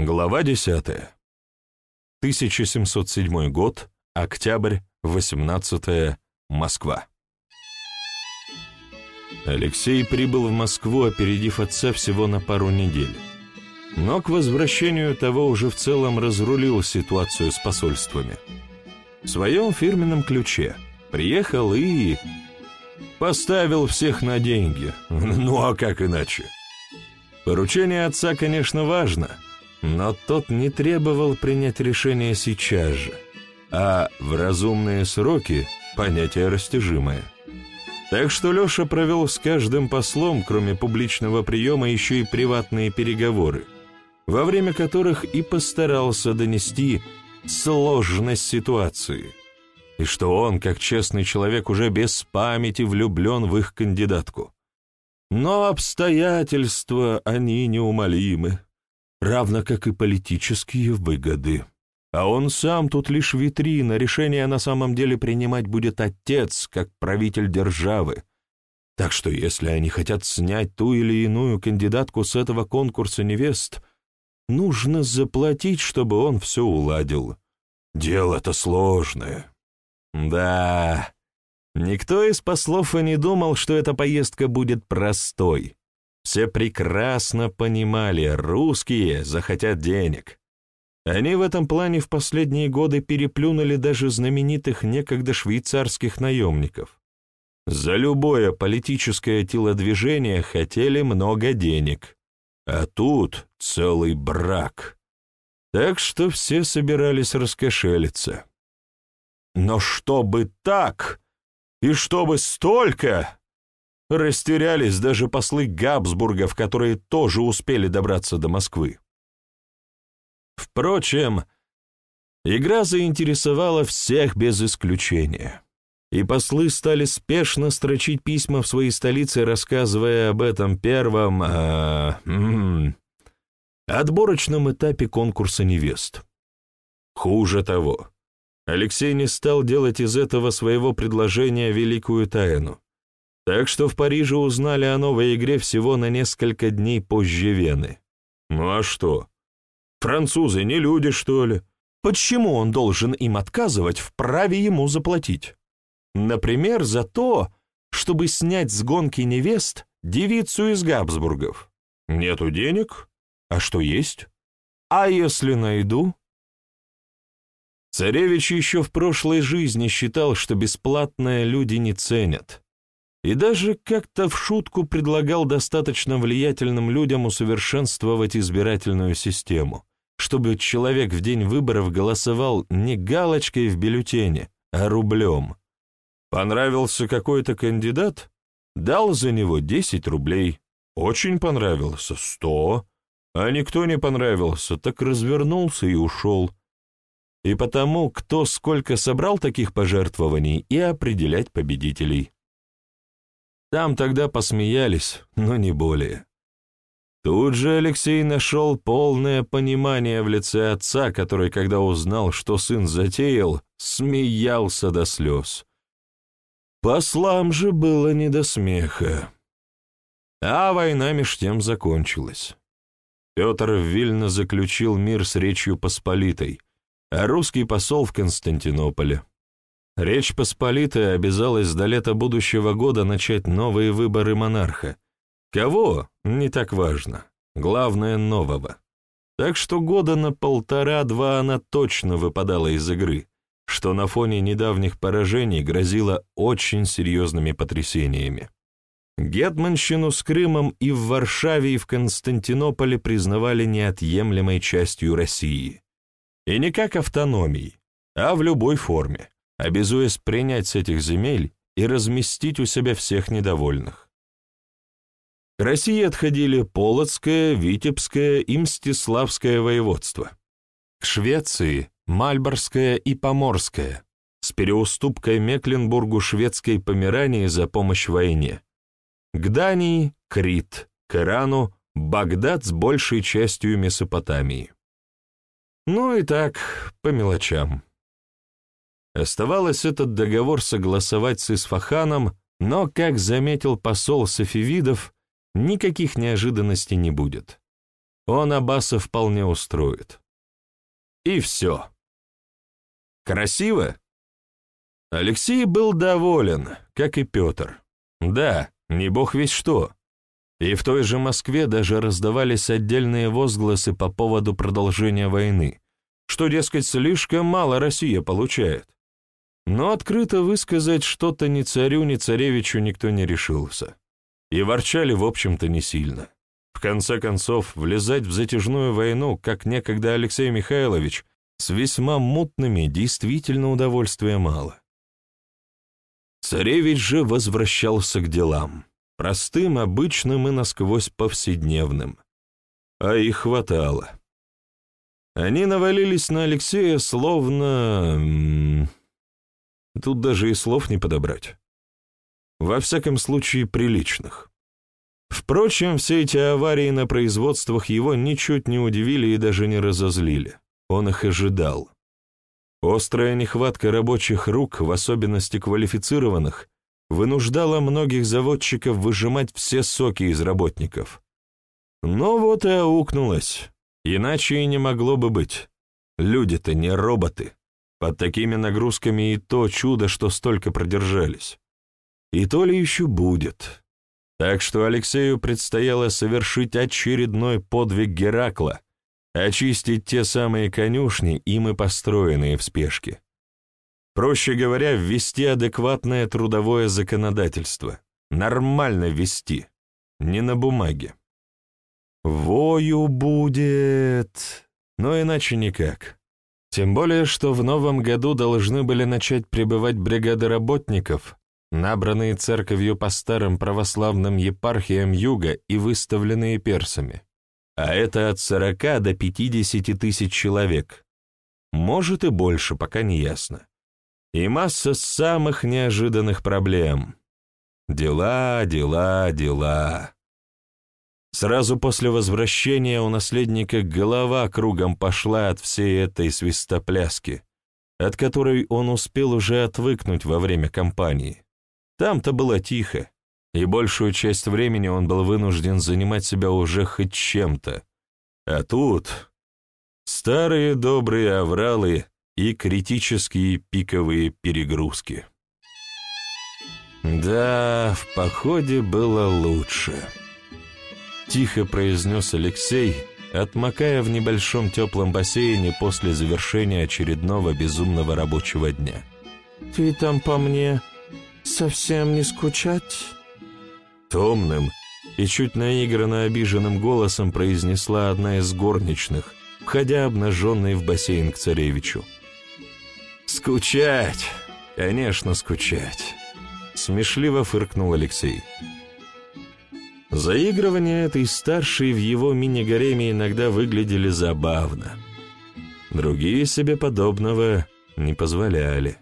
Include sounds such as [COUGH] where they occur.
Глава 10. 1707 год, октябрь, 18 Москва. Алексей прибыл в Москву, опередив отца всего на пару недель. Но к возвращению того уже в целом разрулил ситуацию с посольствами. В своем фирменном ключе приехал и... поставил всех на деньги. [LAUGHS] Ну а как иначе? Поручение отца, конечно, важно, но тот не требовал принять решение сейчас же, а в разумные сроки понятие растяжимое. Так что Леша провел с каждым послом, кроме публичного приема, еще и приватные переговоры, во время которых и постарался донести сложность ситуации, и что он, как честный человек, уже без памяти влюблен в их кандидатку. Но обстоятельства, они неумолимы, равно как и политические выгоды. А он сам тут лишь витрина, решение на самом деле принимать будет отец, как правитель державы. Так что если они хотят снять ту или иную кандидатку с этого конкурса невест, нужно заплатить, чтобы он все уладил. Дело-то сложное. Да, Никто из послов и не думал, что эта поездка будет простой. Все прекрасно понимали, русские захотят денег. Они в этом плане в последние годы переплюнули даже знаменитых некогда швейцарских наемников. За любое политическое телодвижение хотели много денег. А тут целый брак. Так что все собирались раскошелиться. Но чтобы так, и чтобы столько! Растерялись даже послы Габсбургов, которые тоже успели добраться до Москвы. Впрочем, игра заинтересовала всех без исключения. И послы стали спешно строчить письма в свои столицы, рассказывая об этом первом э, м -м, отборочном этапе конкурса невест. Хуже того, Алексей не стал делать из этого своего предложения великую тайну. Так что в Париже узнали о новой игре всего на несколько дней позже Вены. Ну а что? Французы не люди, что ли? Почему он должен им отказывать в праве ему заплатить? Например, за то, чтобы снять с гонки невест девицу из Габсбургов. Нету денег? А что есть? А если найду? Царевич еще в прошлой жизни считал, что бесплатное люди не ценят. И даже как-то в шутку предлагал достаточно влиятельным людям усовершенствовать избирательную систему, чтобы человек в день выборов голосовал не галочкой в бюллетене, а рублем. Понравился какой-то кандидат? Дал за него 10 рублей. Очень понравился — 100. А никто не понравился, так развернулся и ушел и потому, кто сколько собрал таких пожертвований, и определять победителей. Там тогда посмеялись, но не более. Тут же Алексей нашел полное понимание в лице отца, который, когда узнал, что сын затеял, смеялся до слез. Послам же было не до смеха. А война меж тем закончилась. Петр Вильно заключил мир с Речью Посполитой, а русский посол в Константинополе. Речь Посполитая обязалась до лета будущего года начать новые выборы монарха. Кого? Не так важно. Главное — нового. Так что года на полтора-два она точно выпадала из игры, что на фоне недавних поражений грозило очень серьезными потрясениями. Гетманщину с Крымом и в Варшаве, и в Константинополе признавали неотъемлемой частью России. И не как автономией, а в любой форме, обязуясь принять с этих земель и разместить у себя всех недовольных. К России отходили Полоцкое, Витебское и Мстиславское воеводство. К Швеции – Мальборское и Поморское, с переуступкой Мекленбургу шведской Померании за помощь в войне. К Дании – Крит, к Ирану – Багдад с большей частью Месопотамии. Ну и так, по мелочам. Оставалось этот договор согласовать с Исфаханом, но, как заметил посол Софивидов, никаких неожиданностей не будет. он Аббаса вполне устроит. И все. Красиво? Алексей был доволен, как и Петр. Да, не бог весь что. И в той же Москве даже раздавались отдельные возгласы по поводу продолжения войны, что, дескать, слишком мало Россия получает. Но открыто высказать что-то ни царю, ни царевичу никто не решился. И ворчали, в общем-то, не сильно. В конце концов, влезать в затяжную войну, как некогда Алексей Михайлович, с весьма мутными действительно удовольствия мало. Царевич же возвращался к делам, простым, обычным и насквозь повседневным. А их хватало. Они навалились на Алексея словно... Тут даже и слов не подобрать. Во всяком случае, приличных. Впрочем, все эти аварии на производствах его ничуть не удивили и даже не разозлили. Он их ожидал. Острая нехватка рабочих рук, в особенности квалифицированных, вынуждала многих заводчиков выжимать все соки из работников. Но вот и аукнулось. Иначе и не могло бы быть. Люди-то не роботы. Под такими нагрузками и то чудо, что столько продержались. И то ли еще будет. Так что Алексею предстояло совершить очередной подвиг Геракла, очистить те самые конюшни, им и построенные в спешке. Проще говоря, ввести адекватное трудовое законодательство. Нормально ввести, не на бумаге. Вою будет, но иначе никак. Тем более, что в новом году должны были начать прибывать бригады работников, набранные церковью по старым православным епархиям юга и выставленные персами. А это от 40 до 50 тысяч человек. Может и больше, пока не ясно. И масса самых неожиданных проблем. Дела, дела, дела. Сразу после возвращения у наследника голова кругом пошла от всей этой свистопляски, от которой он успел уже отвыкнуть во время кампании. Там-то было тихо, и большую часть времени он был вынужден занимать себя уже хоть чем-то. А тут старые добрые авралы и критические пиковые перегрузки. «Да, в походе было лучше», — тихо произнес Алексей, отмокая в небольшом теплом бассейне после завершения очередного безумного рабочего дня. «Ты там по мне совсем не скучать?» Томным и чуть наигранно обиженным голосом произнесла одна из горничных, входя обнаженной в бассейн к царевичу. «Скучать! Конечно, скучать!» Смешливо фыркнул Алексей. Заигрывания этой старшей в его мини-гареме иногда выглядели забавно. Другие себе подобного не позволяли.